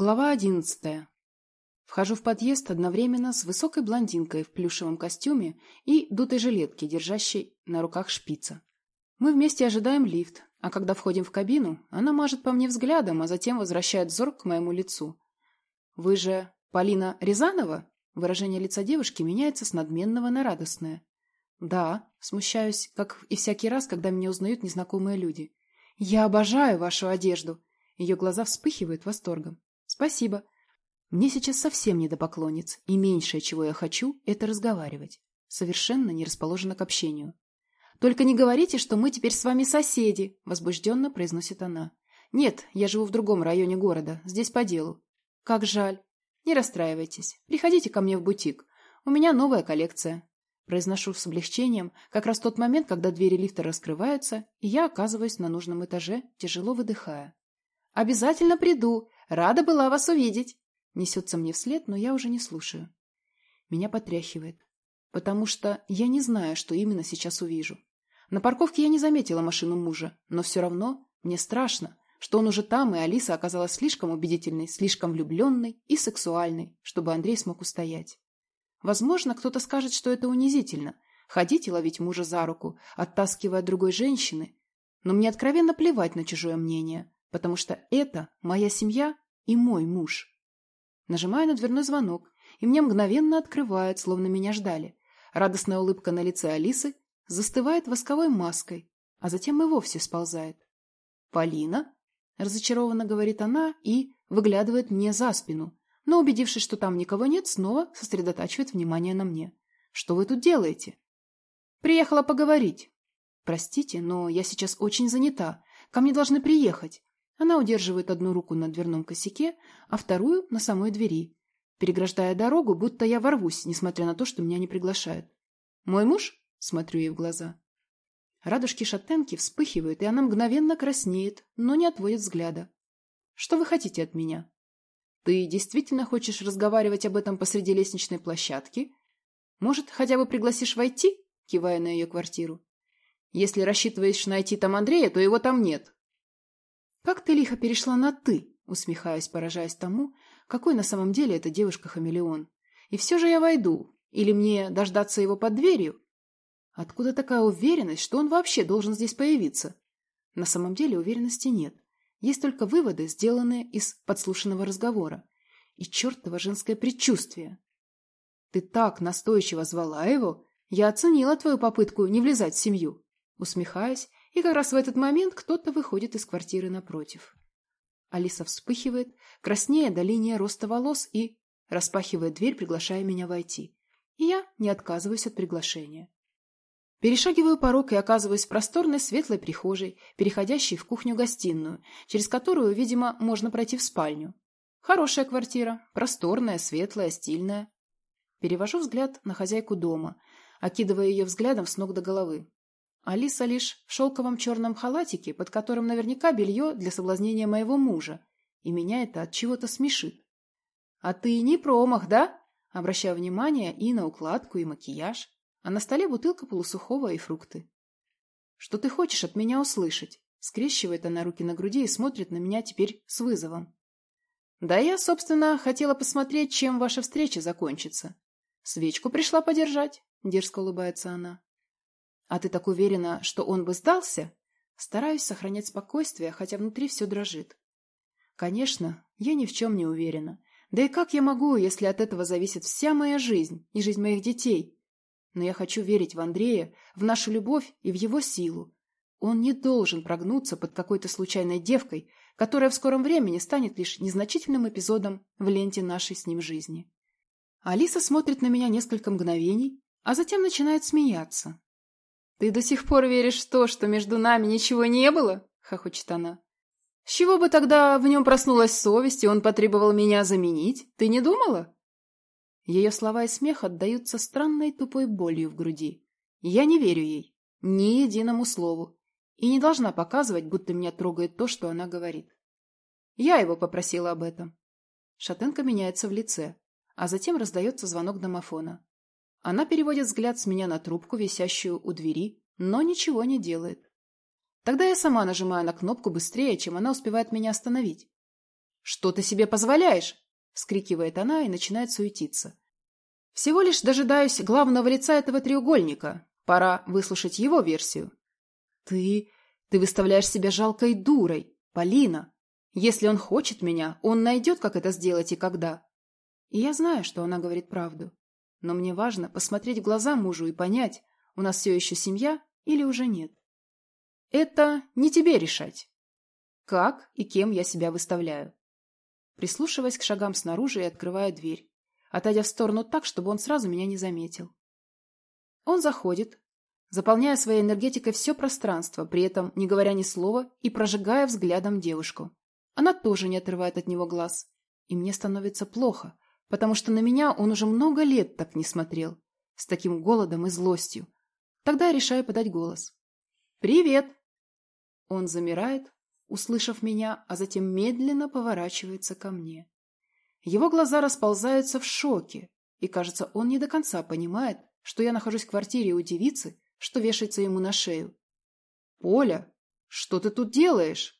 Глава одиннадцатая. Вхожу в подъезд одновременно с высокой блондинкой в плюшевом костюме и дутой жилетке, держащей на руках шпица. Мы вместе ожидаем лифт, а когда входим в кабину, она мажет по мне взглядом, а затем возвращает взор к моему лицу. «Вы же Полина Рязанова?» Выражение лица девушки меняется с надменного на радостное. «Да», смущаюсь, как и всякий раз, когда меня узнают незнакомые люди. «Я обожаю вашу одежду!» Ее глаза вспыхивают восторгом. Спасибо. Мне сейчас совсем не до поклонниц, и меньшее, чего я хочу, это разговаривать. Совершенно не расположена к общению. «Только не говорите, что мы теперь с вами соседи», — возбужденно произносит она. «Нет, я живу в другом районе города, здесь по делу». «Как жаль. Не расстраивайтесь. Приходите ко мне в бутик. У меня новая коллекция». Произношу с облегчением, как раз тот момент, когда двери лифта раскрываются, и я оказываюсь на нужном этаже, тяжело выдыхая. «Обязательно приду. Рада была вас увидеть!» Несется мне вслед, но я уже не слушаю. Меня потряхивает, потому что я не знаю, что именно сейчас увижу. На парковке я не заметила машину мужа, но все равно мне страшно, что он уже там, и Алиса оказалась слишком убедительной, слишком влюбленной и сексуальной, чтобы Андрей смог устоять. Возможно, кто-то скажет, что это унизительно – ходить и ловить мужа за руку, оттаскивая от другой женщины, но мне откровенно плевать на чужое мнение, потому что это моя семья и мой муж. Нажимаю на дверной звонок, и мне мгновенно открывают, словно меня ждали. Радостная улыбка на лице Алисы застывает восковой маской, а затем и вовсе сползает. «Полина?» – разочарованно говорит она и выглядывает мне за спину, но, убедившись, что там никого нет, снова сосредотачивает внимание на мне. «Что вы тут делаете?» «Приехала поговорить». «Простите, но я сейчас очень занята. Ко мне должны приехать. Она удерживает одну руку на дверном косяке, а вторую на самой двери, переграждая дорогу, будто я ворвусь, несмотря на то, что меня не приглашают. «Мой муж?» — смотрю ей в глаза. Радужки шатенки вспыхивают, и она мгновенно краснеет, но не отводит взгляда. «Что вы хотите от меня?» «Ты действительно хочешь разговаривать об этом посреди лестничной площадки? Может, хотя бы пригласишь войти?» — кивая на ее квартиру. «Если рассчитываешь найти там Андрея, то его там нет», «Как ты лихо перешла на «ты», усмехаясь, поражаясь тому, какой на самом деле эта девушка-хамелеон. «И все же я войду. Или мне дождаться его под дверью?» Откуда такая уверенность, что он вообще должен здесь появиться? На самом деле уверенности нет. Есть только выводы, сделанные из подслушанного разговора. И чертово женское предчувствие. «Ты так настойчиво звала его? Я оценила твою попытку не влезать в семью». Усмехаясь, и как раз в этот момент кто-то выходит из квартиры напротив. Алиса вспыхивает, краснея до линии роста волос и распахивает дверь, приглашая меня войти. И я не отказываюсь от приглашения. Перешагиваю порог и оказываюсь в просторной светлой прихожей, переходящей в кухню-гостиную, через которую, видимо, можно пройти в спальню. Хорошая квартира, просторная, светлая, стильная. Перевожу взгляд на хозяйку дома, окидывая ее взглядом с ног до головы. Алиса лишь в шелковом черном халатике, под которым наверняка белье для соблазнения моего мужа, и меня это от чего-то смешит. «А ты не промах, да?» Обращаю внимание и на укладку, и макияж, а на столе бутылка полусухого и фрукты. «Что ты хочешь от меня услышать?» Скрещивает она руки на груди и смотрит на меня теперь с вызовом. «Да я, собственно, хотела посмотреть, чем ваша встреча закончится. Свечку пришла подержать», — дерзко улыбается она. «А ты так уверена, что он бы сдался?» Стараюсь сохранять спокойствие, хотя внутри все дрожит. Конечно, я ни в чем не уверена. Да и как я могу, если от этого зависит вся моя жизнь и жизнь моих детей? Но я хочу верить в Андрея, в нашу любовь и в его силу. Он не должен прогнуться под какой-то случайной девкой, которая в скором времени станет лишь незначительным эпизодом в ленте нашей с ним жизни. Алиса смотрит на меня несколько мгновений, а затем начинает смеяться. «Ты до сих пор веришь в то, что между нами ничего не было?» — хохочет она. «С чего бы тогда в нем проснулась совесть, и он потребовал меня заменить? Ты не думала?» Ее слова и смех отдаются странной тупой болью в груди. Я не верю ей, ни единому слову, и не должна показывать, будто меня трогает то, что она говорит. Я его попросила об этом. Шатенка меняется в лице, а затем раздается звонок домофона. Она переводит взгляд с меня на трубку, висящую у двери, но ничего не делает. Тогда я сама нажимаю на кнопку быстрее, чем она успевает меня остановить. Что ты себе позволяешь? — скрикивает она и начинает суетиться. Всего лишь дожидаюсь главного лица этого треугольника. Пора выслушать его версию. Ты... ты выставляешь себя жалкой дурой, Полина. Если он хочет меня, он найдет, как это сделать и когда. И я знаю, что она говорит правду. Но мне важно посмотреть в глаза мужу и понять, у нас все еще семья или уже нет. Это не тебе решать. Как и кем я себя выставляю. Прислушиваясь к шагам снаружи и открывая дверь, отойдя в сторону так, чтобы он сразу меня не заметил. Он заходит, заполняя своей энергетикой все пространство, при этом не говоря ни слова и прожигая взглядом девушку. Она тоже не отрывает от него глаз. И мне становится плохо, потому что на меня он уже много лет так не смотрел, с таким голодом и злостью. Тогда я решаю подать голос. «Привет!» Он замирает, услышав меня, а затем медленно поворачивается ко мне. Его глаза расползаются в шоке, и, кажется, он не до конца понимает, что я нахожусь в квартире у девицы, что вешается ему на шею. «Поля, что ты тут делаешь?»